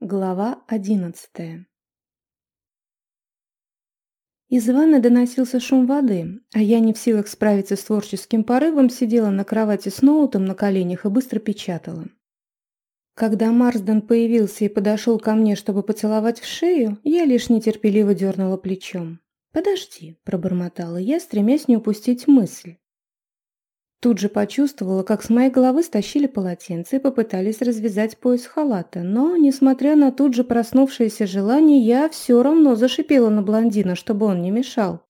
Глава одиннадцатая Из ванны доносился шум воды, а я не в силах справиться с творческим порывом, сидела на кровати с ноутом на коленях и быстро печатала. Когда Марсден появился и подошел ко мне, чтобы поцеловать в шею, я лишь нетерпеливо дернула плечом. «Подожди», – пробормотала я, стремясь не упустить мысль. Тут же почувствовала, как с моей головы стащили полотенце и попытались развязать пояс халата, но, несмотря на тут же проснувшееся желание, я все равно зашипела на блондина, чтобы он не мешал.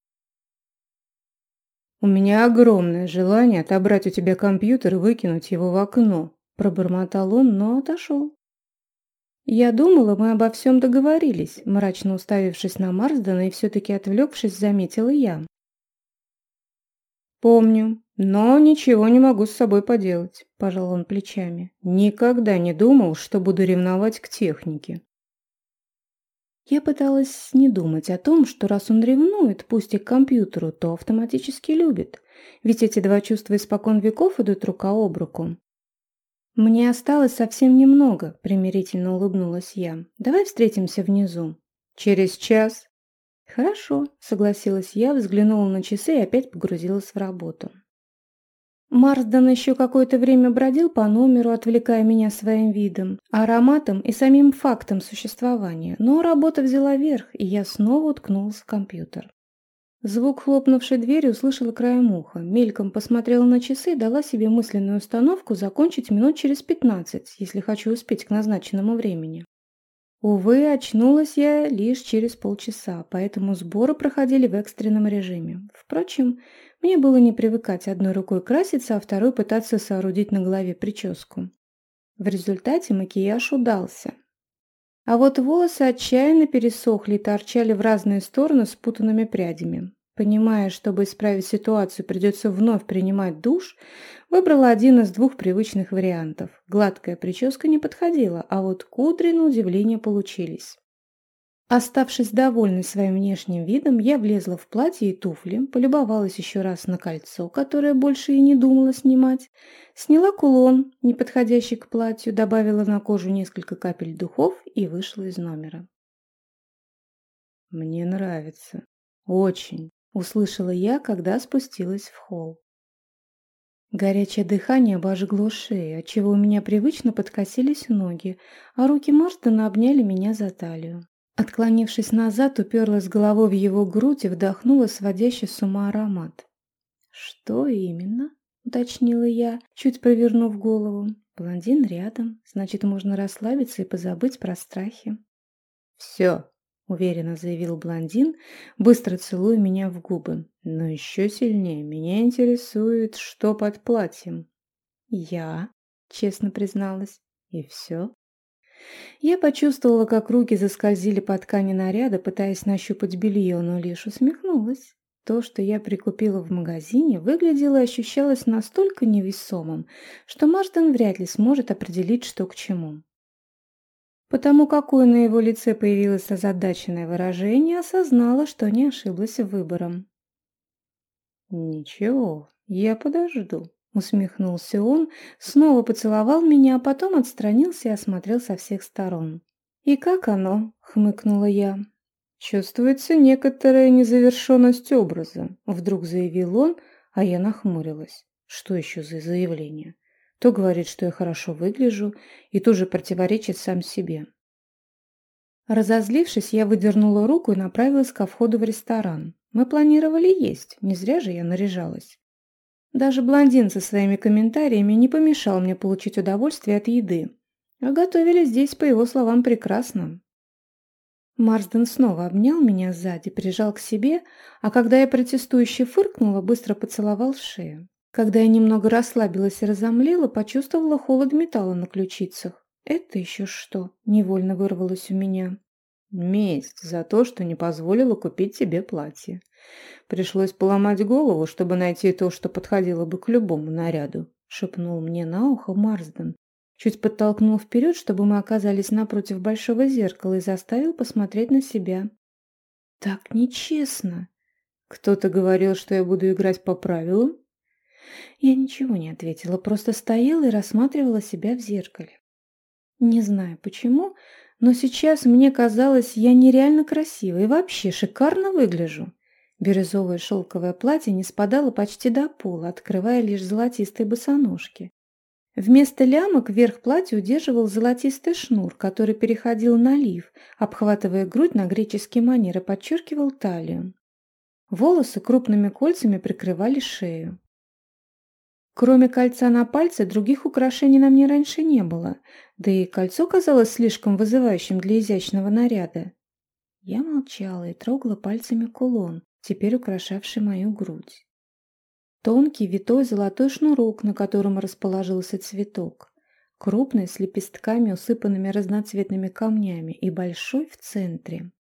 «У меня огромное желание отобрать у тебя компьютер и выкинуть его в окно», – пробормотал он, но отошел. Я думала, мы обо всем договорились, мрачно уставившись на Марсдена и все-таки отвлекшись, заметила я. «Помню, но ничего не могу с собой поделать», – пожал он плечами. «Никогда не думал, что буду ревновать к технике». Я пыталась не думать о том, что раз он ревнует, пусть и к компьютеру, то автоматически любит. Ведь эти два чувства испокон веков идут рука об руку. «Мне осталось совсем немного», – примирительно улыбнулась я. «Давай встретимся внизу». «Через час?» «Хорошо», — согласилась я, взглянула на часы и опять погрузилась в работу. Марсден еще какое-то время бродил по номеру, отвлекая меня своим видом, ароматом и самим фактом существования, но работа взяла верх, и я снова уткнулась в компьютер. Звук хлопнувшей двери услышала краем уха, мельком посмотрела на часы и дала себе мысленную установку закончить минут через пятнадцать, если хочу успеть к назначенному времени. Увы, очнулась я лишь через полчаса, поэтому сборы проходили в экстренном режиме. Впрочем, мне было не привыкать одной рукой краситься, а второй пытаться соорудить на голове прическу. В результате макияж удался. А вот волосы отчаянно пересохли и торчали в разные стороны спутанными прядями. Понимая, чтобы исправить ситуацию, придется вновь принимать душ, выбрала один из двух привычных вариантов. Гладкая прическа не подходила, а вот кудри, на удивление, получились. Оставшись довольной своим внешним видом, я влезла в платье и туфли, полюбовалась еще раз на кольцо, которое больше и не думала снимать, сняла кулон, не подходящий к платью, добавила на кожу несколько капель духов и вышла из номера. «Мне нравится. Очень», услышала я, когда спустилась в холл. Горячее дыхание обожгло шею, отчего у меня привычно подкосились ноги, а руки Марстона обняли меня за талию. Отклонившись назад, уперлась головой в его грудь и вдохнула сводящий с ума аромат. «Что именно?» — уточнила я, чуть повернув голову. «Блондин рядом, значит, можно расслабиться и позабыть про страхи». «Все», уверенно заявил блондин, быстро целуя меня в губы. Но еще сильнее меня интересует, что под платьем. Я, честно призналась. И все? Я почувствовала, как руки заскользили по ткани наряда, пытаясь нащупать белье, но лишь усмехнулась. То, что я прикупила в магазине, выглядело и ощущалось настолько невесомым, что Марстон вряд ли сможет определить, что к чему. Потому какое на его лице появилось озадаченное выражение, осознала, что не ошиблась выбором. «Ничего, я подожду», — усмехнулся он, снова поцеловал меня, а потом отстранился и осмотрел со всех сторон. «И как оно?» — хмыкнула я. «Чувствуется некоторая незавершенность образа», — вдруг заявил он, а я нахмурилась. «Что еще за заявление?» То говорит, что я хорошо выгляжу, и тут же противоречит сам себе. Разозлившись, я выдернула руку и направилась ко входу в ресторан. Мы планировали есть, не зря же я наряжалась. Даже блондин со своими комментариями не помешал мне получить удовольствие от еды. А готовили здесь, по его словам, прекрасно. Марсден снова обнял меня сзади, прижал к себе, а когда я протестующе фыркнула, быстро поцеловал шею. Когда я немного расслабилась и разомлела, почувствовала холод металла на ключицах. «Это еще что?» – невольно вырвалось у меня. «Месть за то, что не позволила купить тебе платье. Пришлось поломать голову, чтобы найти то, что подходило бы к любому наряду», – шепнул мне на ухо Марсден. Чуть подтолкнул вперед, чтобы мы оказались напротив большого зеркала и заставил посмотреть на себя. «Так нечестно!» «Кто-то говорил, что я буду играть по правилам?» Я ничего не ответила, просто стояла и рассматривала себя в зеркале. Не знаю почему, Но сейчас мне казалось, я нереально красива и вообще шикарно выгляжу. Бирюзовое шелковое платье не спадало почти до пола, открывая лишь золотистые босоножки. Вместо лямок верх платья удерживал золотистый шнур, который переходил на лиф, обхватывая грудь на греческий манер и подчеркивал талию. Волосы крупными кольцами прикрывали шею. Кроме кольца на пальце, других украшений на мне раньше не было, да и кольцо казалось слишком вызывающим для изящного наряда. Я молчала и трогала пальцами кулон, теперь украшавший мою грудь. Тонкий витой золотой шнурок, на котором расположился цветок, крупный с лепестками, усыпанными разноцветными камнями, и большой в центре.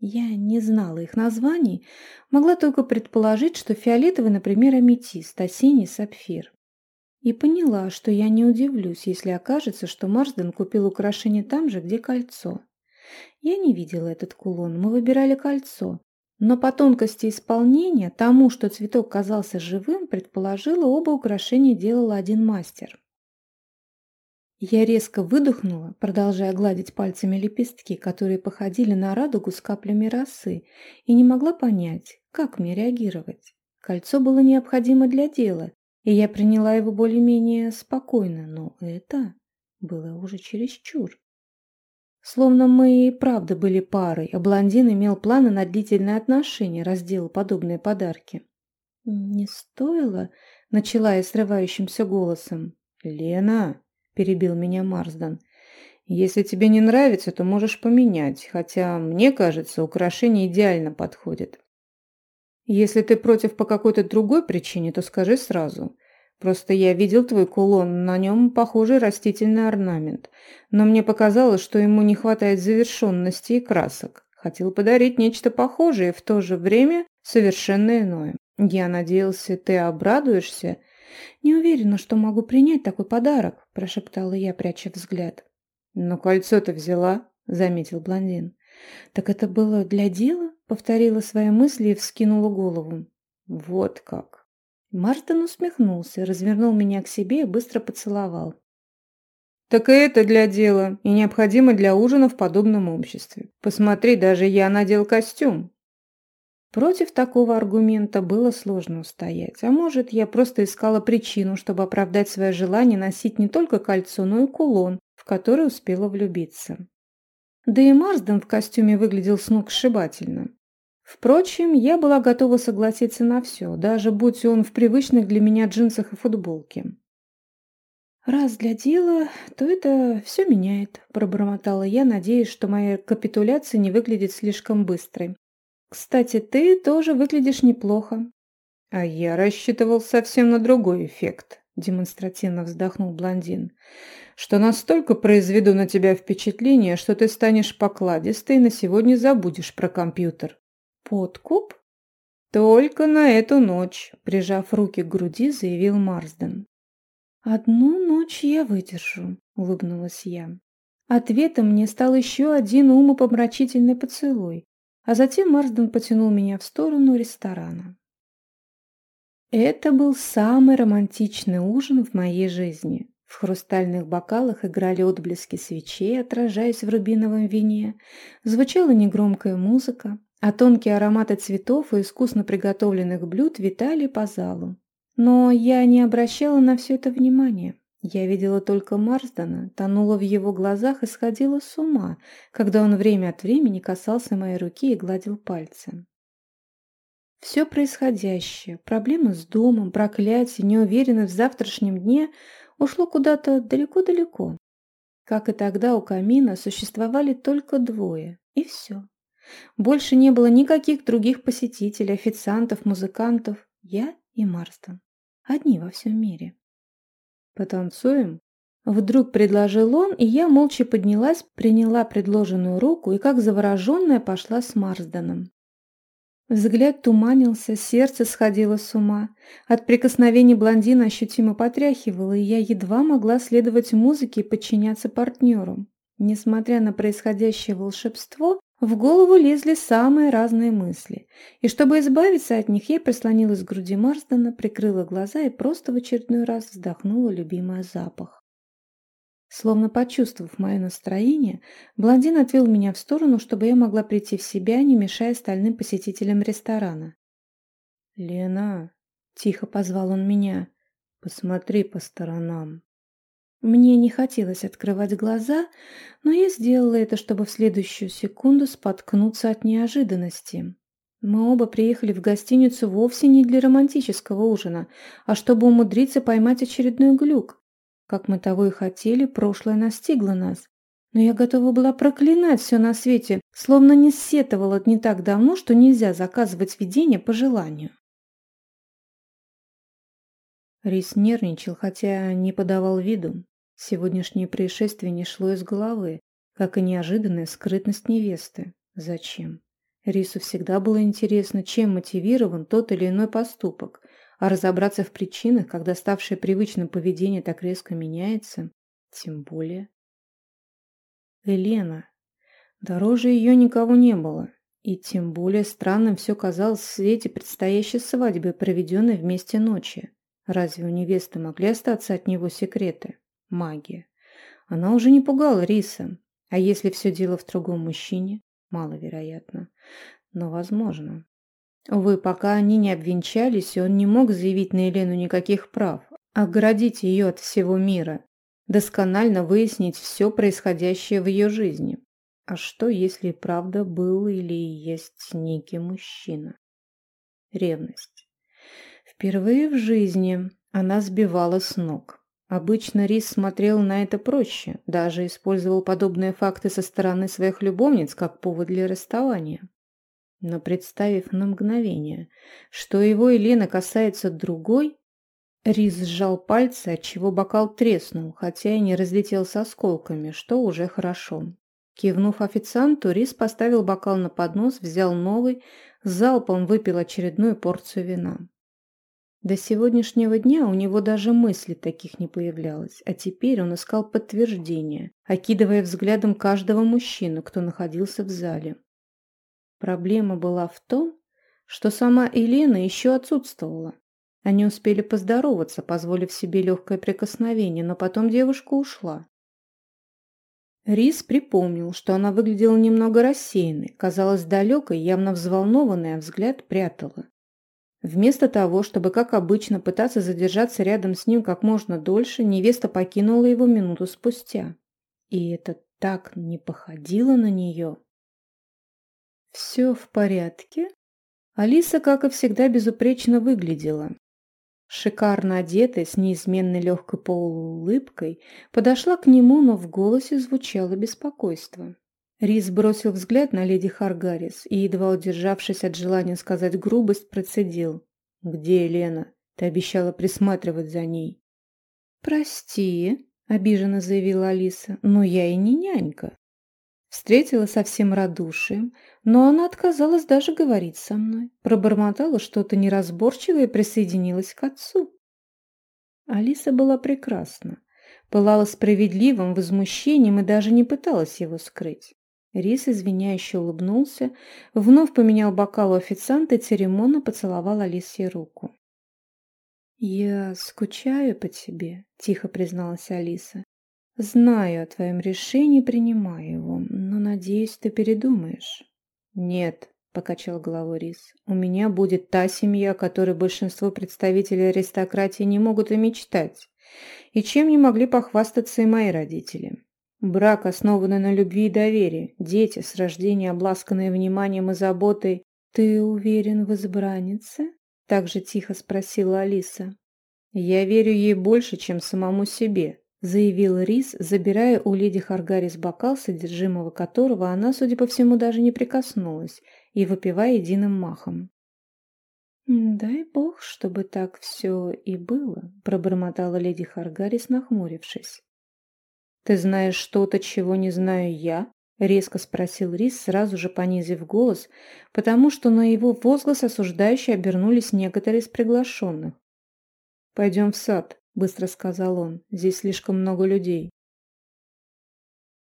Я не знала их названий, могла только предположить, что фиолетовый, например, аметист, а синий – сапфир. И поняла, что я не удивлюсь, если окажется, что Марсден купил украшение там же, где кольцо. Я не видела этот кулон, мы выбирали кольцо, но по тонкости исполнения, тому, что цветок казался живым, предположила, оба украшения делал один мастер. Я резко выдохнула, продолжая гладить пальцами лепестки, которые походили на радугу с каплями росы, и не могла понять, как мне реагировать. Кольцо было необходимо для дела, и я приняла его более-менее спокойно, но это было уже чересчур. Словно мы и правда были парой, а блондин имел планы на длительные отношения, раздел подобные подарки. «Не стоило?» — начала я срывающимся голосом. «Лена!» — перебил меня Марсден. «Если тебе не нравится, то можешь поменять, хотя, мне кажется, украшение идеально подходит. Если ты против по какой-то другой причине, то скажи сразу. Просто я видел твой кулон, на нем похожий растительный орнамент. Но мне показалось, что ему не хватает завершенности и красок. Хотел подарить нечто похожее в то же время совершенно иное. Я надеялся, ты обрадуешься. Не уверена, что могу принять такой подарок, прошептала я, пряча взгляд. Но кольцо ты взяла, заметил блондин. Так это было для дела? Повторила свои мысли и вскинула голову. Вот как. Мартин усмехнулся, развернул меня к себе и быстро поцеловал. «Так и это для дела, и необходимо для ужина в подобном обществе. Посмотри, даже я надел костюм». Против такого аргумента было сложно устоять, а может, я просто искала причину, чтобы оправдать свое желание носить не только кольцо, но и кулон, в который успела влюбиться. Да и Марсден в костюме выглядел сногсшибательно. Впрочем, я была готова согласиться на все, даже будь он в привычных для меня джинсах и футболке. «Раз для дела, то это все меняет», – пробормотала я, надеясь, что моя капитуляция не выглядит слишком быстрой. «Кстати, ты тоже выглядишь неплохо». «А я рассчитывал совсем на другой эффект», – демонстративно вздохнул блондин, «что настолько произведу на тебя впечатление, что ты станешь покладистой и на сегодня забудешь про компьютер». «Подкуп?» «Только на эту ночь», – прижав руки к груди, заявил Марсден. «Одну ночь я выдержу», – улыбнулась я. Ответом мне стал еще один умопомрачительный поцелуй, а затем Марсден потянул меня в сторону ресторана. Это был самый романтичный ужин в моей жизни. В хрустальных бокалах играли отблески свечей, отражаясь в рубиновом вине. Звучала негромкая музыка, а тонкие ароматы цветов и искусно приготовленных блюд витали по залу. Но я не обращала на все это внимания. Я видела только Марсдена, тонула в его глазах и сходила с ума, когда он время от времени касался моей руки и гладил пальцем. Все происходящее, проблемы с домом, проклятие, неуверенность в завтрашнем дне ушло куда-то далеко-далеко. Как и тогда у камина существовали только двое, и все. Больше не было никаких других посетителей, официантов, музыкантов. Я и Марстон. Одни во всем мире. «Потанцуем?» Вдруг предложил он, и я молча поднялась, приняла предложенную руку и, как завороженная, пошла с Марсденом. Взгляд туманился, сердце сходило с ума. От прикосновений блондина ощутимо потряхивало, и я едва могла следовать музыке и подчиняться партнеру. Несмотря на происходящее волшебство, в голову лезли самые разные мысли, и чтобы избавиться от них, я прислонилась к груди Марсдена, прикрыла глаза и просто в очередной раз вздохнула любимый запах. Словно почувствовав мое настроение, блондин отвел меня в сторону, чтобы я могла прийти в себя, не мешая остальным посетителям ресторана. «Лена!» — тихо позвал он меня. «Посмотри по сторонам». Мне не хотелось открывать глаза, но я сделала это, чтобы в следующую секунду споткнуться от неожиданности. Мы оба приехали в гостиницу вовсе не для романтического ужина, а чтобы умудриться поймать очередной глюк. Как мы того и хотели, прошлое настигло нас. Но я готова была проклинать все на свете, словно не сетовала не так давно, что нельзя заказывать видение по желанию. Рис нервничал, хотя не подавал виду. Сегодняшнее происшествие не шло из головы, как и неожиданная скрытность невесты. Зачем? Рису всегда было интересно, чем мотивирован тот или иной поступок, а разобраться в причинах, когда ставшее привычным поведение так резко меняется, тем более. Елена. Дороже ее никого не было, и тем более странным все казалось в свете предстоящей свадьбы, проведенной вместе ночи. Разве у невесты могли остаться от него секреты? Магия. Она уже не пугала Риса. А если все дело в другом мужчине? Маловероятно. Но возможно. Увы, пока они не обвенчались, он не мог заявить на Елену никаких прав, оградить ее от всего мира, досконально выяснить все происходящее в ее жизни. А что, если правда был или есть некий мужчина? Ревность. Впервые в жизни она сбивала с ног. Обычно Рис смотрел на это проще, даже использовал подобные факты со стороны своих любовниц как повод для расставания. Но представив на мгновение, что его Елена касается другой, Рис сжал пальцы, отчего бокал треснул, хотя и не разлетелся осколками, что уже хорошо. Кивнув официанту, Рис поставил бокал на поднос, взял новый, залпом выпил очередную порцию вина. До сегодняшнего дня у него даже мысли таких не появлялось, а теперь он искал подтверждение, окидывая взглядом каждого мужчину, кто находился в зале. Проблема была в том, что сама Елена еще отсутствовала. Они успели поздороваться, позволив себе легкое прикосновение, но потом девушка ушла. Рис припомнил, что она выглядела немного рассеянной, казалась далекой, явно взволнованной, а взгляд прятала. Вместо того, чтобы, как обычно, пытаться задержаться рядом с ним как можно дольше, невеста покинула его минуту спустя. И это так не походило на нее. «Все в порядке?» Алиса, как и всегда, безупречно выглядела. Шикарно одетая, с неизменной легкой полуулыбкой, подошла к нему, но в голосе звучало беспокойство. Рис бросил взгляд на леди Харгарис и, едва удержавшись от желания сказать грубость, процедил. «Где Елена? Ты обещала присматривать за ней». «Прости», — обиженно заявила Алиса, — «но я и не нянька». Встретила со всем радушием, но она отказалась даже говорить со мной, пробормотала что-то неразборчивое и присоединилась к отцу. Алиса была прекрасна, пылала справедливым возмущением и даже не пыталась его скрыть. Рис извиняюще улыбнулся, вновь поменял бокал у официанта и церемонно поцеловал Алисе руку. «Я скучаю по тебе», — тихо призналась Алиса. «Знаю о твоем решении, принимаю его, но, надеюсь, ты передумаешь». «Нет», — покачал головой Рис, — «у меня будет та семья, о которой большинство представителей аристократии не могут и мечтать, и чем не могли похвастаться и мои родители. Брак, основанный на любви и доверии, дети с рождения, обласканные вниманием и заботой. «Ты уверен в избраннице?» – так тихо спросила Алиса. «Я верю ей больше, чем самому себе», – заявил Рис, забирая у леди Харгарис бокал, содержимого которого она, судя по всему, даже не прикоснулась, и выпивая единым махом. «Дай бог, чтобы так все и было», – пробормотала леди Харгарис, нахмурившись. «Ты знаешь что-то, чего не знаю я?» — резко спросил Рис, сразу же понизив голос, потому что на его возглас осуждающие обернулись некоторые из приглашенных. «Пойдем в сад», — быстро сказал он. «Здесь слишком много людей».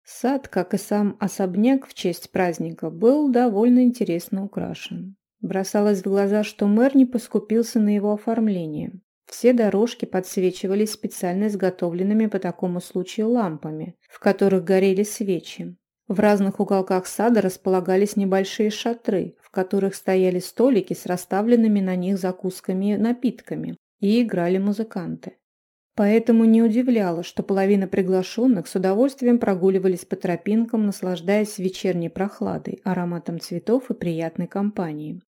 Сад, как и сам особняк в честь праздника, был довольно интересно украшен. Бросалось в глаза, что мэр не поскупился на его оформление. Все дорожки подсвечивались специально изготовленными по такому случаю лампами, в которых горели свечи. В разных уголках сада располагались небольшие шатры, в которых стояли столики с расставленными на них закусками и напитками, и играли музыканты. Поэтому не удивляло, что половина приглашенных с удовольствием прогуливались по тропинкам, наслаждаясь вечерней прохладой, ароматом цветов и приятной компанией.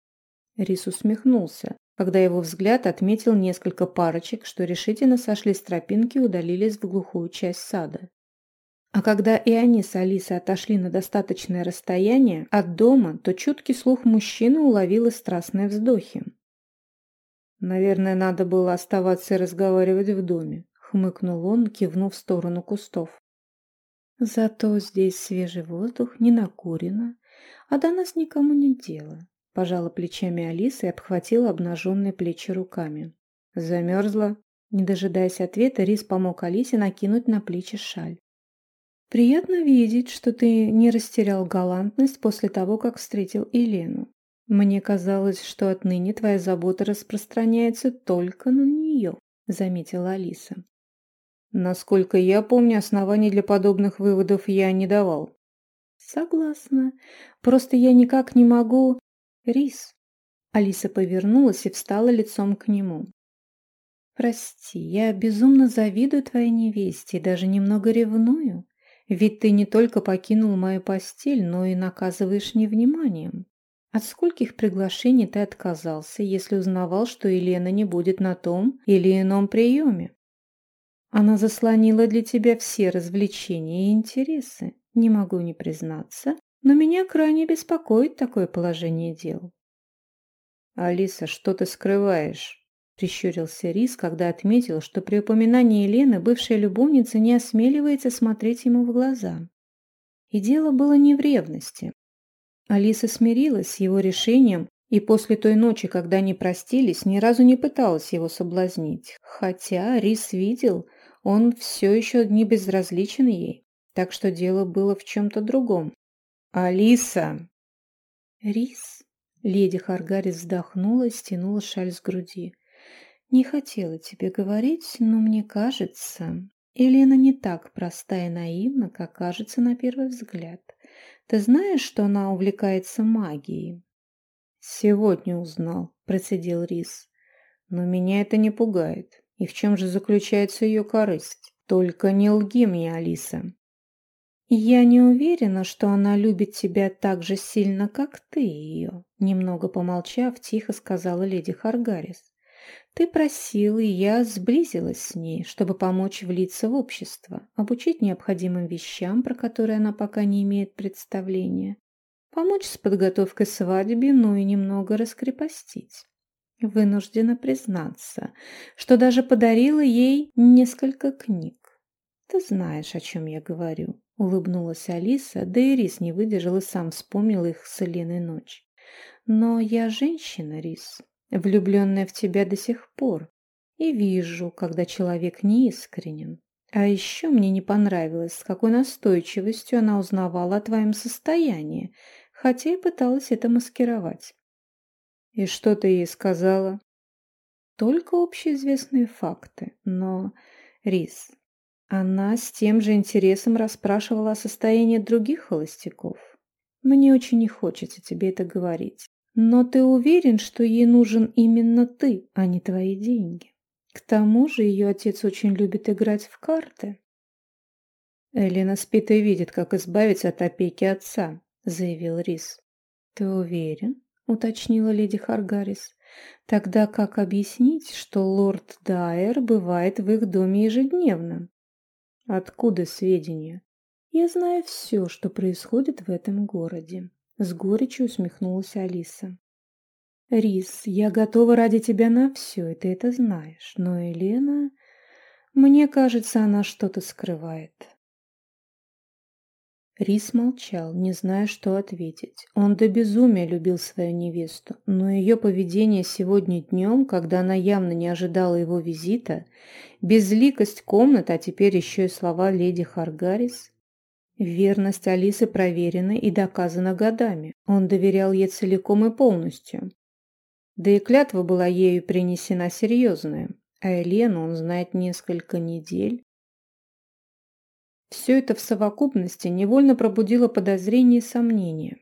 Рис усмехнулся, когда его взгляд отметил несколько парочек, что решительно сошли с тропинки и удалились в глухую часть сада. А когда и они с Алисой отошли на достаточное расстояние от дома, то чуткий слух мужчины уловил и страстные вздохи. «Наверное, надо было оставаться и разговаривать в доме», — хмыкнул он, кивнув в сторону кустов. «Зато здесь свежий воздух, не накурено, а до нас никому не дело», — пожала плечами Алиса и обхватила обнаженные плечи руками. Замерзла. Не дожидаясь ответа, Рис помог Алисе накинуть на плечи шаль. «Приятно видеть, что ты не растерял галантность после того, как встретил Елену. Мне казалось, что отныне твоя забота распространяется только на нее», — заметила Алиса. «Насколько я помню, оснований для подобных выводов я не давал». «Согласна. Просто я никак не могу...» «Рис». Алиса повернулась и встала лицом к нему. «Прости, я безумно завидую твоей невесте и даже немного ревную. Ведь ты не только покинул мою постель, но и наказываешь невниманием. От скольких приглашений ты отказался, если узнавал, что Елена не будет на том или ином приеме? Она заслонила для тебя все развлечения и интересы. Не могу не признаться, но меня крайне беспокоит такое положение дел. Алиса, что ты скрываешь? Прищурился Рис, когда отметил, что при упоминании Елены бывшая любовница не осмеливается смотреть ему в глаза. И дело было не в ревности. Алиса смирилась с его решением и после той ночи, когда они простились, ни разу не пыталась его соблазнить. Хотя Рис видел, он все еще не безразличен ей, так что дело было в чем-то другом. «Алиса!» «Рис?» Леди Харгарис вздохнула и стянула шаль с груди. Не хотела тебе говорить, но мне кажется, Елена не так проста и наивна, как кажется на первый взгляд. Ты знаешь, что она увлекается магией? Сегодня узнал, процедил Рис. Но меня это не пугает. И в чем же заключается ее корысть? Только не лги мне, Алиса. «Я не уверена, что она любит тебя так же сильно, как ты ее», немного помолчав, тихо сказала леди Харгарис. Ты просил, и я сблизилась с ней, чтобы помочь влиться в общество, обучить необходимым вещам, про которые она пока не имеет представления, помочь с подготовкой свадьбе, ну и немного раскрепостить. Вынуждена признаться, что даже подарила ей несколько книг. Ты знаешь, о чем я говорю, улыбнулась Алиса, да и Рис не выдержал и сам вспомнил их с Еленой ночь. Но я женщина, Рис, влюбленная в тебя до сих пор, и вижу, когда человек неискренен. А еще мне не понравилось, с какой настойчивостью она узнавала о твоем состоянии, хотя и пыталась это маскировать. И что ты ей сказала? Только общеизвестные факты, но, Рис, она с тем же интересом расспрашивала о состоянии других холостяков. Мне очень не хочется тебе это говорить. Но ты уверен, что ей нужен именно ты, а не твои деньги? К тому же ее отец очень любит играть в карты. Элина спит и видит, как избавиться от опеки отца, заявил Рис. Ты уверен? уточнила леди Харгарис. Тогда как объяснить, что лорд Дайер бывает в их доме ежедневно? Откуда сведения? Я знаю все, что происходит в этом городе. С горечью усмехнулась Алиса. «Рис, я готова ради тебя на все, и ты это знаешь. Но Елена... Мне кажется, она что-то скрывает». Рис молчал, не зная, что ответить. Он до безумия любил свою невесту, но ее поведение сегодня днем, когда она явно не ожидала его визита, безликость комнат, а теперь еще и слова леди Харгарис, Верность Алисы проверена и доказана годами. Он доверял ей целиком и полностью. Да и клятва была ею принесена серьезная. а Елену он знает несколько недель. Все это в совокупности невольно пробудило подозрения и сомнения.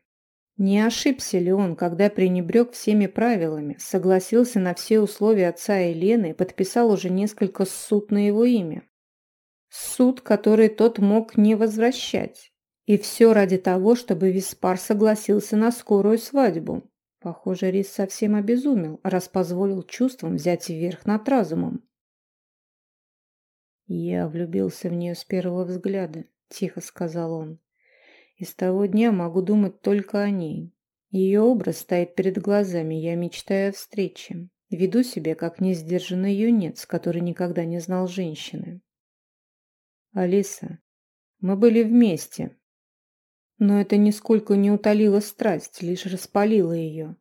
Не ошибся ли он, когда пренебрег всеми правилами, согласился на все условия отца Елены и подписал уже несколько суд на его имя? Суд, который тот мог не возвращать. И все ради того, чтобы Виспар согласился на скорую свадьбу. Похоже, Рис совсем обезумел, раз позволил чувствам взять верх над разумом. «Я влюбился в нее с первого взгляда», — тихо сказал он. И с того дня могу думать только о ней. Ее образ стоит перед глазами, я мечтаю о встрече. Веду себя, как несдержанный юнец, который никогда не знал женщины. Алиса, мы были вместе. Но это нисколько не утолило страсть, лишь распалило ее.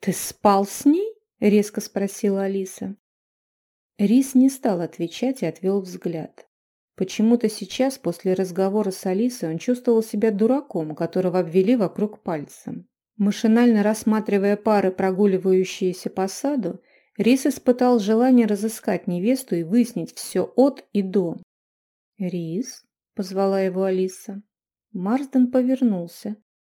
«Ты спал с ней?» — резко спросила Алиса. Рис не стал отвечать и отвел взгляд. Почему-то сейчас, после разговора с Алисой, он чувствовал себя дураком, которого обвели вокруг пальца. Машинально рассматривая пары, прогуливающиеся по саду, Рис испытал желание разыскать невесту и выяснить все от и до. «Рис?» – позвала его Алиса. Марсден повернулся.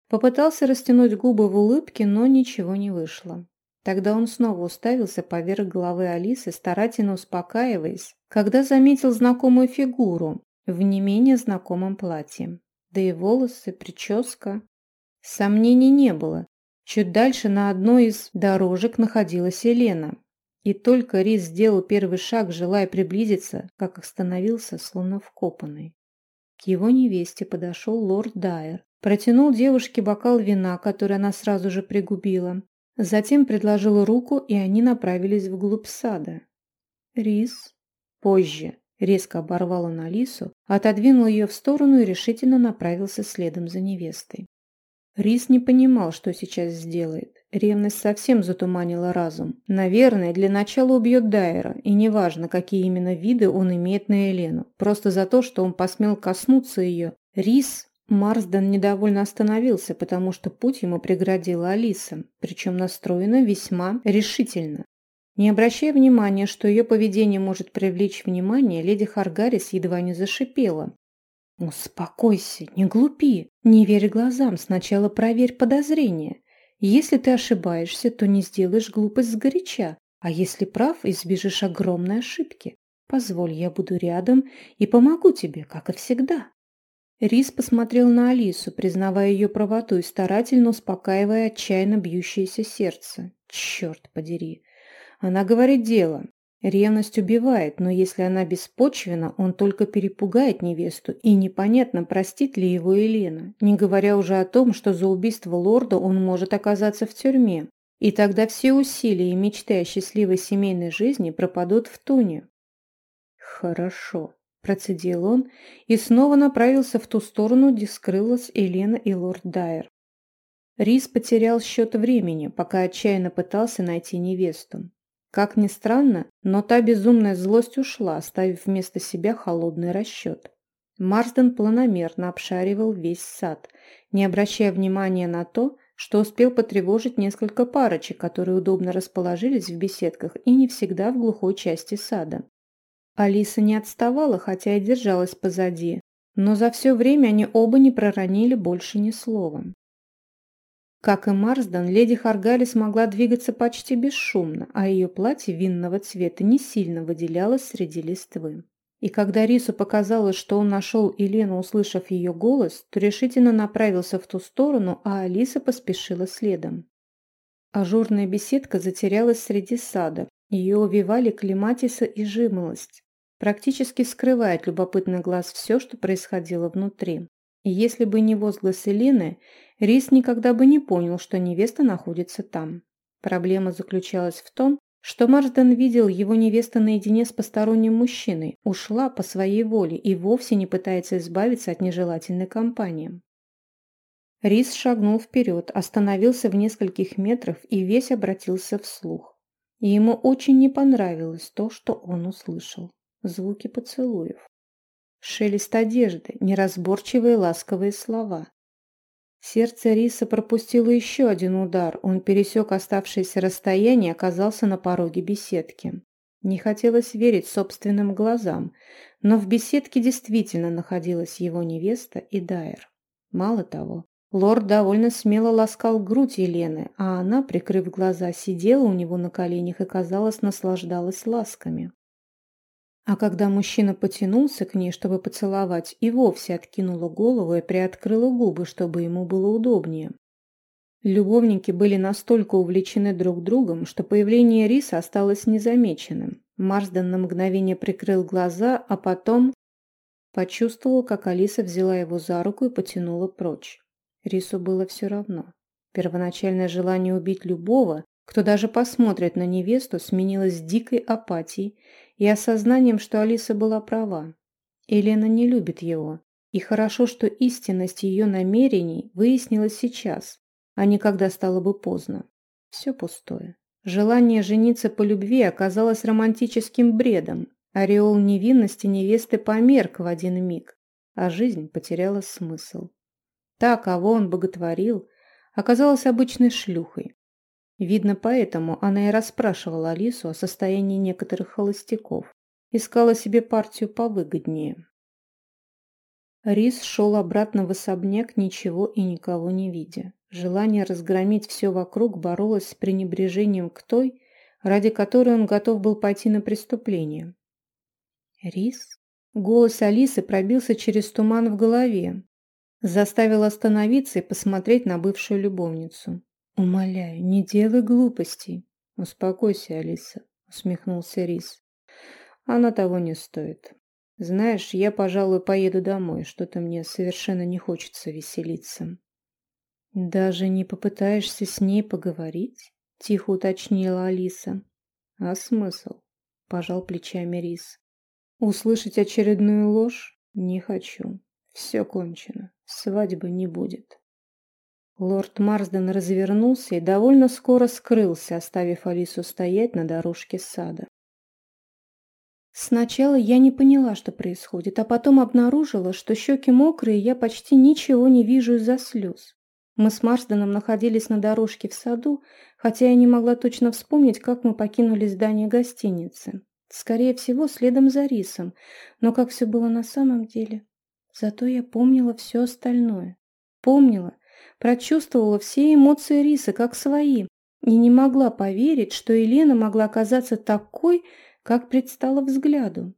Попытался растянуть губы в улыбке, но ничего не вышло. Тогда он снова уставился поверх головы Алисы, старательно успокаиваясь, когда заметил знакомую фигуру в не менее знакомом платье. Да и волосы, прическа. Сомнений не было. Чуть дальше на одной из дорожек находилась Елена. И только Рис сделал первый шаг, желая приблизиться, как остановился, словно вкопанный. К его невесте подошел лорд Дайер, протянул девушке бокал вина, который она сразу же пригубила, Затем предложил руку, и они направились вглубь сада. «Рис?» «Позже», — резко оборвал он Алису, отодвинул ее в сторону и решительно направился следом за невестой. Рис не понимал, что сейчас сделает. Ревность совсем затуманила разум. Наверное, для начала убьет Дайера, и неважно, какие именно виды он имеет на Елену. Просто за то, что он посмел коснуться ее. Рис Марсден недовольно остановился, потому что путь ему преградила Алиса, причем настроена весьма решительно. Не обращая внимания, что ее поведение может привлечь внимание, леди Харгарис едва не зашипела. «Успокойся, не глупи, не верь глазам, сначала проверь подозрения. Если ты ошибаешься, то не сделаешь глупость сгоряча, а если прав, избежишь огромной ошибки. Позволь, я буду рядом и помогу тебе, как и всегда». Рис посмотрел на Алису, признавая ее правоту и старательно успокаивая отчаянно бьющееся сердце. Черт подери. Она говорит дело. Ревность убивает, но если она беспочвена, он только перепугает невесту, и непонятно, простит ли его Елена, не говоря уже о том, что за убийство лорда он может оказаться в тюрьме. И тогда все усилия и мечты о счастливой семейной жизни пропадут в туне. Хорошо. Процедил он и снова направился в ту сторону, где скрылась Елена и лорд Дайер. Рис потерял счет времени, пока отчаянно пытался найти невесту. Как ни странно, но та безумная злость ушла, оставив вместо себя холодный расчет. Марсден планомерно обшаривал весь сад, не обращая внимания на то, что успел потревожить несколько парочек, которые удобно расположились в беседках и не всегда в глухой части сада. Алиса не отставала, хотя и держалась позади, но за все время они оба не проронили больше ни слова. Как и Марсден, леди Харгари смогла двигаться почти бесшумно, а ее платье винного цвета не сильно выделялось среди листвы. И когда Рису показалось, что он нашел Елену, услышав ее голос, то решительно направился в ту сторону, а Алиса поспешила следом. Ажурная беседка затерялась среди сада. Ее увивали клематиса и жимолость практически скрывает любопытный глаз все, что происходило внутри. И если бы не возглас Елены, Рис никогда бы не понял, что невеста находится там. Проблема заключалась в том, что Марсден видел его невесту наедине с посторонним мужчиной, ушла по своей воле и вовсе не пытается избавиться от нежелательной компании. Рис шагнул вперед, остановился в нескольких метрах и весь обратился вслух. И ему очень не понравилось то, что он услышал звуки поцелуев. Шелест одежды, неразборчивые ласковые слова. Сердце Риса пропустило еще один удар. Он пересек оставшееся расстояние и оказался на пороге беседки. Не хотелось верить собственным глазам, но в беседке действительно находилась его невеста и Дайер. Мало того, лорд довольно смело ласкал грудь Елены, а она, прикрыв глаза, сидела у него на коленях и, казалось, наслаждалась ласками. А когда мужчина потянулся к ней, чтобы поцеловать, и вовсе откинула голову и приоткрыла губы, чтобы ему было удобнее. Любовники были настолько увлечены друг другом, что появление Риса осталось незамеченным. Марсден на мгновение прикрыл глаза, а потом почувствовал, как Алиса взяла его за руку и потянула прочь. Рису было все равно. Первоначальное желание убить любого, кто даже посмотрит на невесту, сменилось дикой апатией и осознанием, что Алиса была права. Елена не любит его, и хорошо, что истинность ее намерений выяснилась сейчас, а не когда стало бы поздно. Все пустое. Желание жениться по любви оказалось романтическим бредом. Ореол невинности невесты померк в один миг, а жизнь потеряла смысл. Та, кого он боготворил, оказалась обычной шлюхой. Видно, поэтому она и расспрашивала Алису о состоянии некоторых холостяков. Искала себе партию повыгоднее. Рис шел обратно в особняк, ничего и никого не видя. Желание разгромить все вокруг боролось с пренебрежением к той, ради которой он готов был пойти на преступление. «Рис?» Голос Алисы пробился через туман в голове. Заставил остановиться и посмотреть на бывшую любовницу. «Умоляю, не делай глупостей». «Успокойся, Алиса», — усмехнулся Рис. «Она того не стоит. Знаешь, я, пожалуй, поеду домой. Что-то мне совершенно не хочется веселиться». «Даже не попытаешься с ней поговорить?» — тихо уточнила Алиса. «А смысл?» — пожал плечами Рис. «Услышать очередную ложь? Не хочу. Все кончено. Свадьбы не будет». Лорд Марсден развернулся и довольно скоро скрылся, оставив Алису стоять на дорожке сада. Сначала я не поняла, что происходит, а потом обнаружила, что щеки мокрые, и я почти ничего не вижу из-за слез. Мы с Марсденом находились на дорожке в саду, хотя я не могла точно вспомнить, как мы покинули здание гостиницы. Скорее всего, следом за рисом, но как все было на самом деле. Зато я помнила все остальное. Помнила, прочувствовала все эмоции риса, как свои, и не могла поверить, что Елена могла оказаться такой, как предстала взгляду.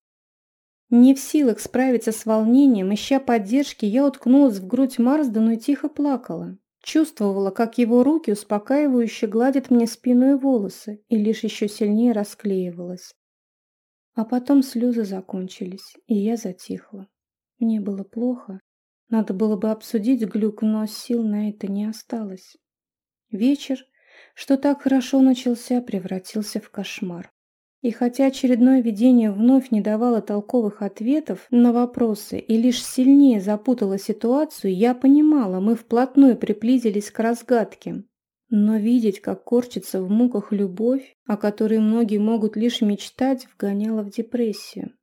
Не в силах справиться с волнением, ища поддержки, я уткнулась в грудь Марсдену и тихо плакала. Чувствовала, как его руки успокаивающе гладят мне спину и волосы, и лишь еще сильнее расклеивалась. А потом слезы закончились, и я затихла. Мне было плохо. Надо было бы обсудить глюк, но сил на это не осталось. Вечер, что так хорошо начался, превратился в кошмар. И хотя очередное видение вновь не давало толковых ответов на вопросы и лишь сильнее запутало ситуацию, я понимала, мы вплотную приблизились к разгадке. Но видеть, как корчится в муках любовь, о которой многие могут лишь мечтать, вгоняло в депрессию.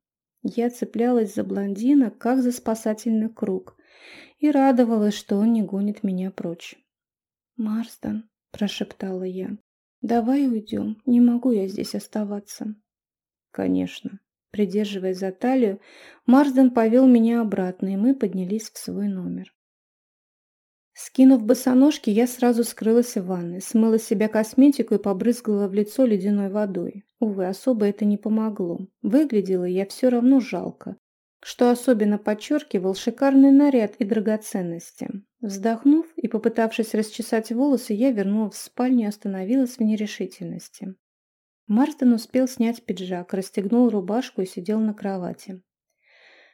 Я цеплялась за блондина, как за спасательный круг, и радовалась, что он не гонит меня прочь. «Марстон», – прошептала я, «Давай уйдем, не могу я здесь оставаться». «Конечно». Придерживая за талию, Марсден повел меня обратно, и мы поднялись в свой номер. Скинув босоножки, я сразу скрылась в ванной, смыла себя косметику и побрызгала в лицо ледяной водой. Увы, особо это не помогло. Выглядела я все равно жалко, что особенно подчеркивал шикарный наряд и драгоценности. Вздохнув и попытавшись расчесать волосы, я вернулась в спальню и остановилась в нерешительности. Марстон успел снять пиджак, расстегнул рубашку и сидел на кровати.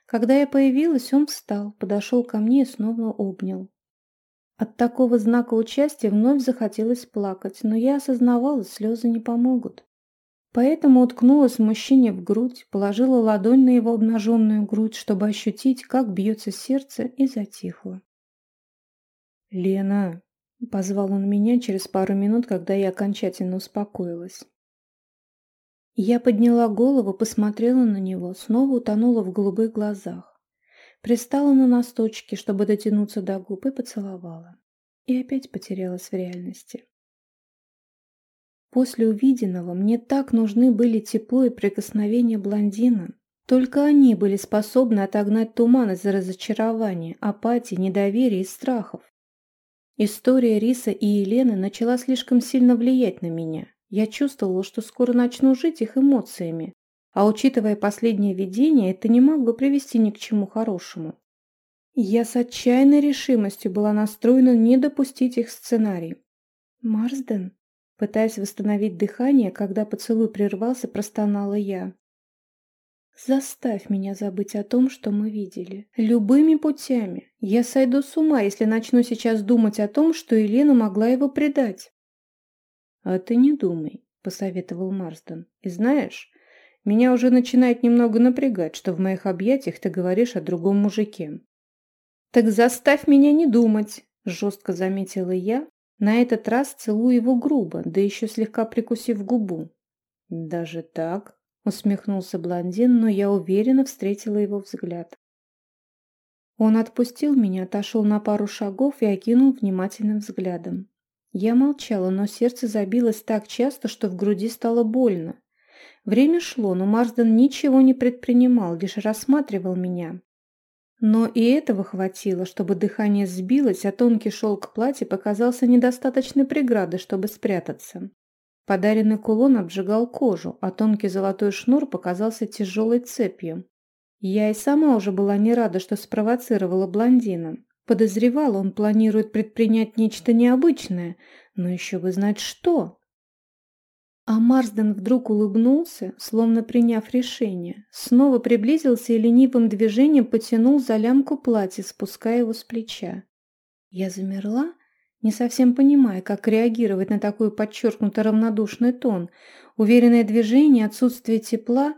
Когда я появилась, он встал, подошел ко мне и снова обнял. От такого знака участия вновь захотелось плакать, но я осознавала, слезы не помогут. Поэтому уткнулась мужчине в грудь, положила ладонь на его обнаженную грудь, чтобы ощутить, как бьется сердце, и затихла. «Лена!» – позвал он меня через пару минут, когда я окончательно успокоилась. Я подняла голову, посмотрела на него, снова утонула в голубых глазах. Пристала на носочки, чтобы дотянуться до губ, и поцеловала. И опять потерялась в реальности. После увиденного мне так нужны были тепло и прикосновения блондина. Только они были способны отогнать туман из-за разочарования, апатии, недоверия и страхов. История Риса и Елены начала слишком сильно влиять на меня. Я чувствовала, что скоро начну жить их эмоциями, а учитывая последнее видение, это не могло привести ни к чему хорошему. Я с отчаянной решимостью была настроена не допустить их сценарий. «Марсден?» Пытаясь восстановить дыхание, когда поцелуй прервался, простонала я. «Заставь меня забыть о том, что мы видели. Любыми путями. Я сойду с ума, если начну сейчас думать о том, что Елена могла его предать». «А ты не думай», — посоветовал Марсден. «И знаешь, меня уже начинает немного напрягать, что в моих объятиях ты говоришь о другом мужике. «Так заставь меня не думать», – жестко заметила я, на этот раз целую его грубо, да еще слегка прикусив губу. «Даже так?» – усмехнулся блондин, но я уверенно встретила его взгляд. Он отпустил меня, отошел на пару шагов и окинул внимательным взглядом. Я молчала, но сердце забилось так часто, что в груди стало больно. Время шло, но Марсден ничего не предпринимал, лишь рассматривал меня. Но и этого хватило, чтобы дыхание сбилось, а тонкий шелк платья показался недостаточной преградой, чтобы спрятаться. Подаренный кулон обжигал кожу, а тонкий золотой шнур показался тяжелой цепью. Я и сама уже была не рада, что спровоцировала блондина. Подозревала, он планирует предпринять нечто необычное, но еще бы знать что. А Марсден вдруг улыбнулся, словно приняв решение, снова приблизился и ленивым движением потянул за лямку платья, спуская его с плеча. Я замерла, не совсем понимая, как реагировать на такой подчеркнуто равнодушный тон, уверенное движение, отсутствие тепла,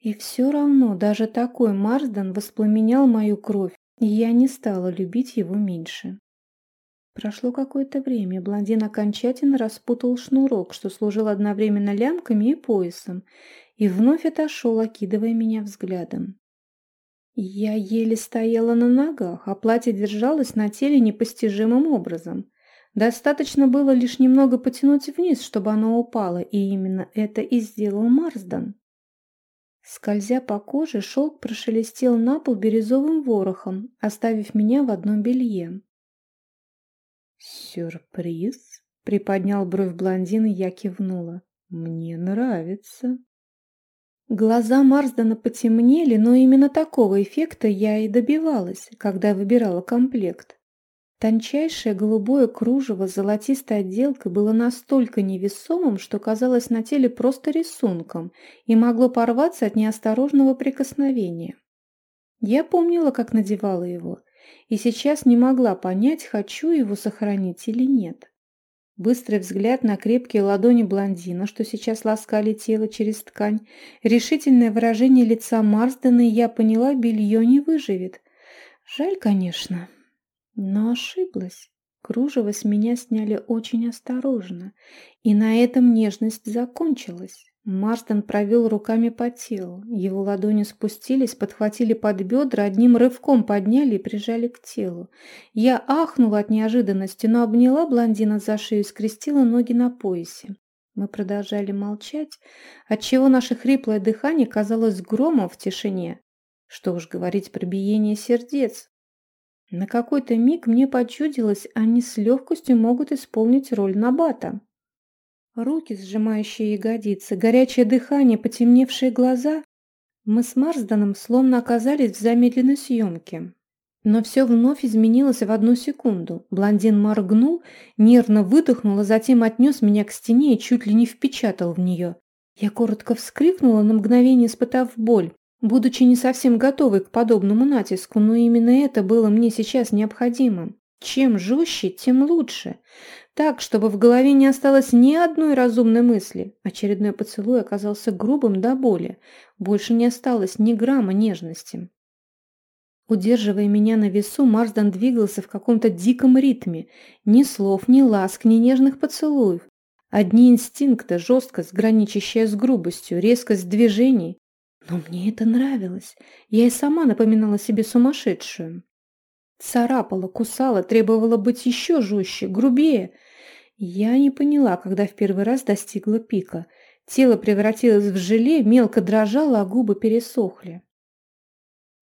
и все равно даже такой Марсден воспламенял мою кровь, и я не стала любить его меньше. Прошло какое-то время, блондин окончательно распутал шнурок, что служил одновременно лямками и поясом, и вновь отошел, окидывая меня взглядом. Я еле стояла на ногах, а платье держалось на теле непостижимым образом. Достаточно было лишь немного потянуть вниз, чтобы оно упало, и именно это и сделал Марсден. Скользя по коже, шелк прошелестел на пол бирюзовым ворохом, оставив меня в одном белье. «Сюрприз?» — приподнял бровь блондин, и я кивнула. «Мне нравится». Глаза Марсдена потемнели, но именно такого эффекта я и добивалась, когда выбирала комплект. Тончайшее голубое кружево с золотистой отделкой было настолько невесомым, что казалось на теле просто рисунком и могло порваться от неосторожного прикосновения. Я помнила, как надевала его, и сейчас не могла понять, хочу его сохранить или нет. Быстрый взгляд на крепкие ладони блондина, что сейчас ласкали тело через ткань, решительное выражение лица Марсдена, я поняла, белье не выживет. Жаль, конечно, но ошиблась. Кружево с меня сняли очень осторожно, и на этом нежность закончилась. Марстон провел руками по телу. Его ладони спустились, подхватили под бедра, одним рывком подняли и прижали к телу. Я ахнула от неожиданности, но обняла блондина за шею и скрестила ноги на поясе. Мы продолжали молчать, отчего наше хриплое дыхание казалось громом в тишине. Что уж говорить про биение сердец. На какой-то миг мне почудилось, они с легкостью могут исполнить роль Набата. Руки, сжимающие ягодицы, горячее дыхание, потемневшие глаза. Мы с Марсданом словно оказались в замедленной съемке. Но все вновь изменилось в одну секунду. Блондин моргнул, нервно выдохнул, а затем отнес меня к стене и чуть ли не впечатал в нее. Я коротко вскрикнула, на мгновение испытав боль, будучи не совсем готовой к подобному натиску, но именно это было мне сейчас необходимо. Чем жестче, тем лучше. Так, чтобы в голове не осталось ни одной разумной мысли. Очередной поцелуй оказался грубым до боли. Больше не осталось ни грамма нежности. Удерживая меня на весу, Марсден двигался в каком-то диком ритме. Ни слов, ни ласк, ни нежных поцелуев. Одни инстинкты, жесткость, граничащая с грубостью, резкость движений. Но мне это нравилось. Я и сама напоминала себе сумасшедшую. Царапала, кусала, требовала быть еще жестче, грубее. Я не поняла, когда в первый раз достигла пика. Тело превратилось в желе, мелко дрожало, а губы пересохли.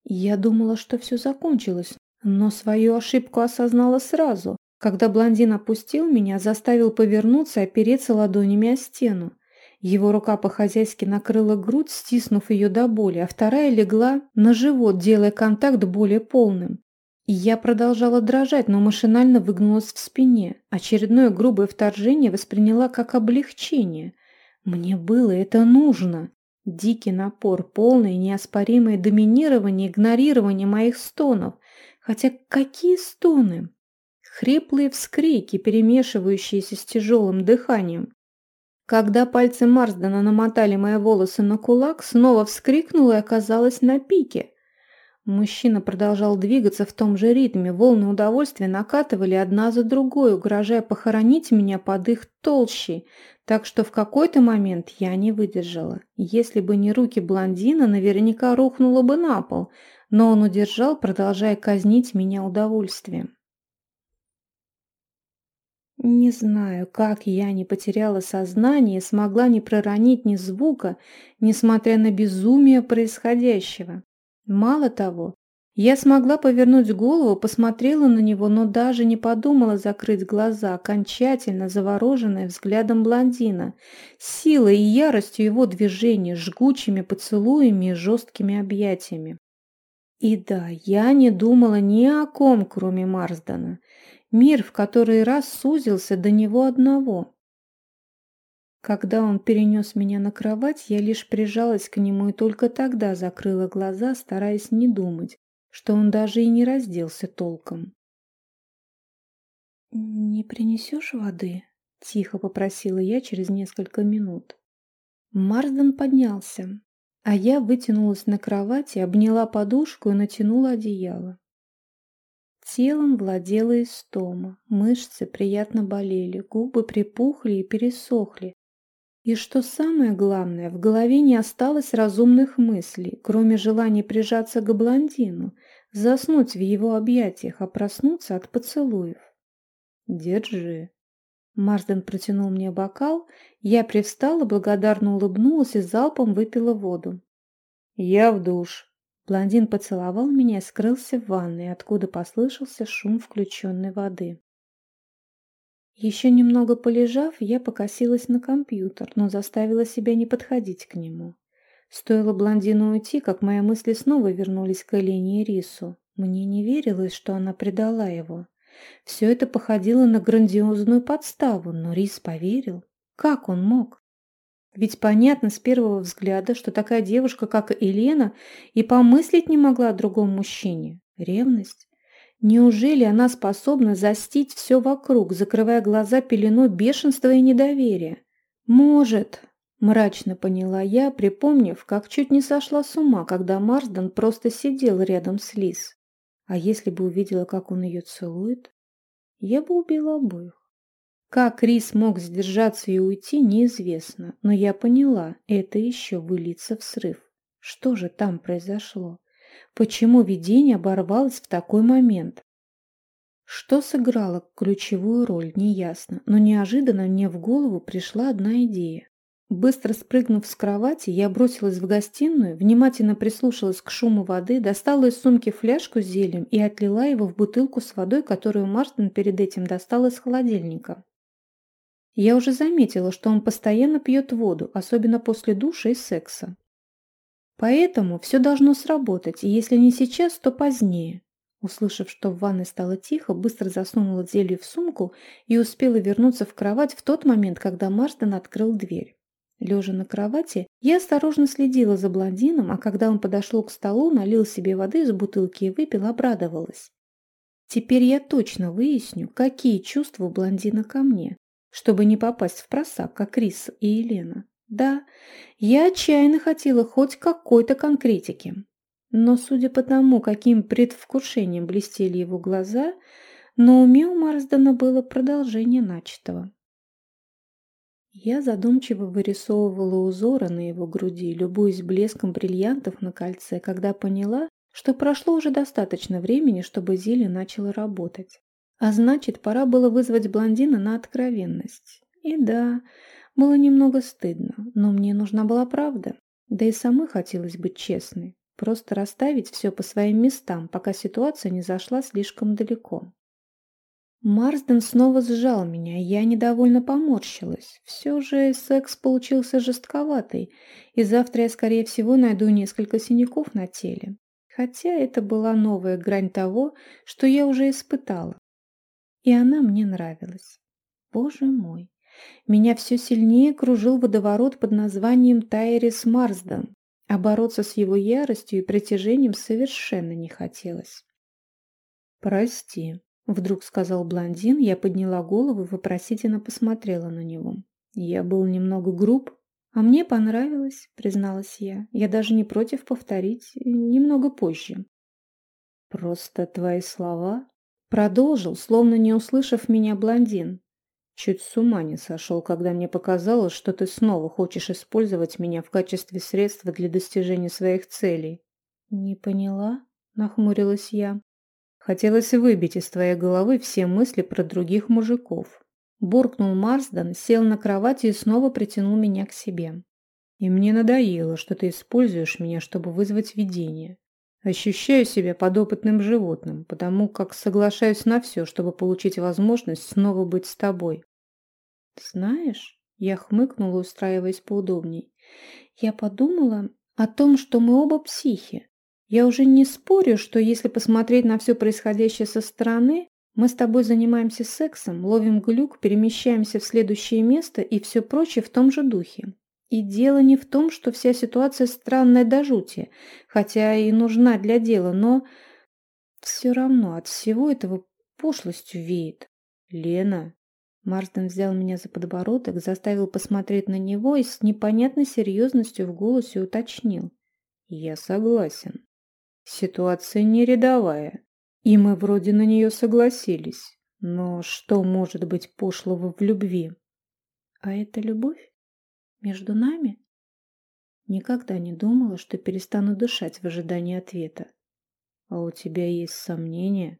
Я думала, что все закончилось, но свою ошибку осознала сразу, когда блондин опустил меня, заставил повернуться и опереться ладонями о стену. Его рука по-хозяйски накрыла грудь, стиснув ее до боли, а вторая легла на живот, делая контакт более полным. Я продолжала дрожать, но машинально выгнулась в спине. Очередное грубое вторжение восприняла как облегчение. Мне было это нужно. Дикий напор, полное неоспоримое доминирование, игнорирование моих стонов. Хотя какие стоны? Хриплые вскрики, перемешивающиеся с тяжелым дыханием. Когда пальцы Марсдена намотали мои волосы на кулак, снова вскрикнула и оказалась на пике. Мужчина продолжал двигаться в том же ритме, волны удовольствия накатывали одна за другой, угрожая похоронить меня под их толщей, так что в какой-то момент я не выдержала. Если бы не руки блондина, наверняка рухнула бы на пол, но он удержал, продолжая казнить меня удовольствием. Не знаю, как я не потеряла сознание и смогла не проронить ни звука, несмотря на безумие происходящего. Мало того, я смогла повернуть голову, посмотрела на него, но даже не подумала закрыть глаза, окончательно завороженная взглядом блондина, силой и яростью его движений, жгучими поцелуями и жесткими объятиями. И да, я не думала ни о ком, кроме Марсдена. Мир в который раз сузился до него одного. Когда он перенес меня на кровать, я лишь прижалась к нему и только тогда закрыла глаза, стараясь не думать, что он даже и не разделся толком. «Не принесешь воды?» – тихо попросила я через несколько минут. Марсден поднялся, а я вытянулась на кровати, обняла подушку и натянула одеяло. Телом владела истома, мышцы приятно болели, губы припухли и пересохли. И что самое главное, в голове не осталось разумных мыслей, кроме желания прижаться к блондину, заснуть в его объятиях, а проснуться от поцелуев. «Держи». Марсден протянул мне бокал, я привстала, благодарно улыбнулась и залпом выпила воду. «Я в душ», Блондин поцеловал меня и скрылся в ванной, откуда послышался шум включенной воды. Еще немного полежав, я покосилась на компьютер, но заставила себя не подходить к нему. Стоило блондину уйти, как мои мысли снова вернулись к Элене и Рису. Мне не верилось, что она предала его. Все это походило на грандиозную подставу, но Рис поверил. Как он мог? Ведь понятно с первого взгляда, что такая девушка, как Елена, и помыслить не могла о другом мужчине. Ревность? Неужели она способна застить все вокруг, закрывая глаза пеленой бешенства и недоверия? Может, мрачно поняла я, припомнив, как чуть не сошла с ума, когда Марсден просто сидел рядом с Лиз. А если бы увидела, как он ее целует, я бы убила обоих. Как Рис мог сдержаться и уйти, неизвестно, но я поняла, это еще выльется в срыв. Что же там произошло? Почему видение оборвалось в такой момент? Что сыграло ключевую роль, неясно, но неожиданно мне в голову пришла одна идея. Быстро спрыгнув с кровати, я бросилась в гостиную, внимательно прислушалась к шуму воды, достала из сумки фляжку с зельем и отлила его в бутылку с водой, которую Марстон перед этим достал из холодильника. Я уже заметила, что он постоянно пьет воду, особенно после душа и секса. Поэтому все должно сработать, и если не сейчас, то позднее. Услышав, что в ванной стало тихо, быстро засунула зелье в сумку и успела вернуться в кровать в тот момент, когда Марстон открыл дверь. Лежа на кровати, я осторожно следила за блондином, а когда он подошел к столу, налил себе воды из бутылки и выпил, обрадовалась. Теперь я точно выясню, какие чувства у блондина ко мне, чтобы не попасть в просак, как Рис и Елена. Да, я отчаянно хотела хоть какой-то конкретики. Но, судя по тому, каким предвкушением блестели его глаза, на уме у Марсдена было продолжение начатого. Я задумчиво вырисовывала узоры на его груди, любуясь блеском бриллиантов на кольце, когда поняла, что прошло уже достаточно времени, чтобы зелье начало работать. А значит, пора было вызвать блондина на откровенность. И да, было немного стыдно, но мне нужна была правда. Да и самой хотелось быть честной. Просто расставить все по своим местам, пока ситуация не зашла слишком далеко. Марсден снова сжал меня, я недовольно поморщилась. Все же секс получился жестковатый, и завтра я, скорее всего, найду несколько синяков на теле. Хотя это была новая грань того, что я уже испытала. И она мне нравилась. Боже мой! Меня все сильнее кружил водоворот под названием Тайрис Марсден, а бороться с его яростью и притяжением совершенно не хотелось. «Прости», Вдруг сказал блондин, я подняла голову и вопросительно посмотрела на него. Я был немного груб, а мне понравилось, призналась я. Я даже не против повторить немного позже. Просто твои слова? Продолжил, словно не услышав меня блондин. Чуть с ума не сошел, когда мне показалось, что ты снова хочешь использовать меня в качестве средства для достижения своих целей. Не поняла, нахмурилась я. Хотелось выбить из твоей головы все мысли про других мужиков. Буркнул Марсден, сел на кровати и снова притянул меня к себе. И мне надоело, что ты используешь меня, чтобы вызвать видение. Ощущаю себя подопытным животным, потому как соглашаюсь на все, чтобы получить возможность снова быть с тобой. Знаешь, я хмыкнула, устраиваясь поудобней. Я подумала о том, что мы оба психи. Я уже не спорю, что если посмотреть на все происходящее со стороны, мы с тобой занимаемся сексом, ловим глюк, перемещаемся в следующее место и все прочее в том же духе. И дело не в том, что вся ситуация странная до жути, хотя и нужна для дела, но все равно от всего этого пошлостью веет. Лена. Марсден взял меня за подбородок, заставил посмотреть на него и с непонятной серьезностью в голосе уточнил. Я согласен. Ситуация не рядовая, и мы вроде на нее согласились. Но что может быть пошлого в любви? А это любовь? Между нами? Никогда не думала, что перестану дышать в ожидании ответа. А у тебя есть сомнения?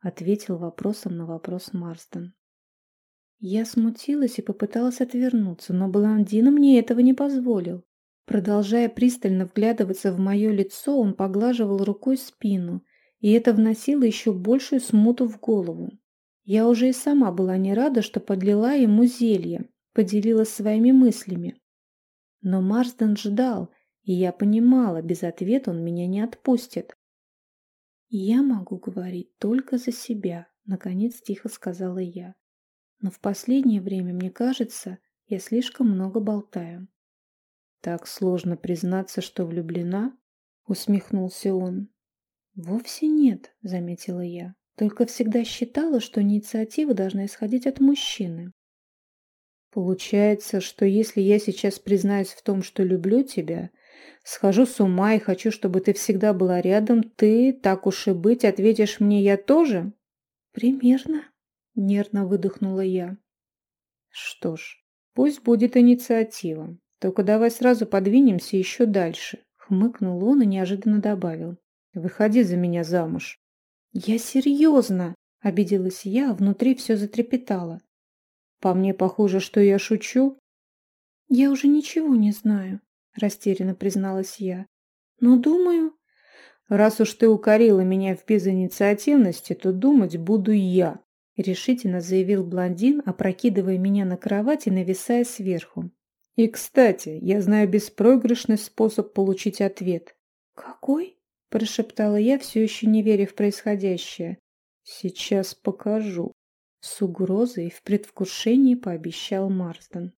Ответил вопросом на вопрос Марстон. Я смутилась и попыталась отвернуться, но блондин мне этого не позволил. Продолжая пристально вглядываться в мое лицо, он поглаживал рукой спину, и это вносило еще большую смуту в голову. Я уже и сама была не рада, что подлила ему зелье, поделилась своими мыслями. Но Марсден ждал, и я понимала, без ответа он меня не отпустит. «Я могу говорить только за себя», — наконец тихо сказала я. «Но в последнее время, мне кажется, я слишком много болтаю». «Так сложно признаться, что влюблена?» — усмехнулся он. «Вовсе нет», — заметила я. «Только всегда считала, что инициатива должна исходить от мужчины». «Получается, что если я сейчас признаюсь в том, что люблю тебя, схожу с ума и хочу, чтобы ты всегда была рядом, ты, так уж и быть, ответишь мне «я тоже»?» «Примерно», — нервно выдохнула я. «Что ж, пусть будет инициатива. Только давай сразу подвинемся еще дальше. Хмыкнул он и неожиданно добавил. Выходи за меня замуж. Я серьезно, обиделась я, а внутри все затрепетало. По мне похоже, что я шучу. Я уже ничего не знаю, растерянно призналась я. Но думаю... Раз уж ты укорила меня в безинициативности, то думать буду я, решительно заявил блондин, опрокидывая меня на кровать и нависая сверху. И, кстати, я знаю беспроигрышный способ получить ответ. «Какой?» – прошептала я, все еще не веря в происходящее. «Сейчас покажу». С угрозой в предвкушении пообещал Марстон.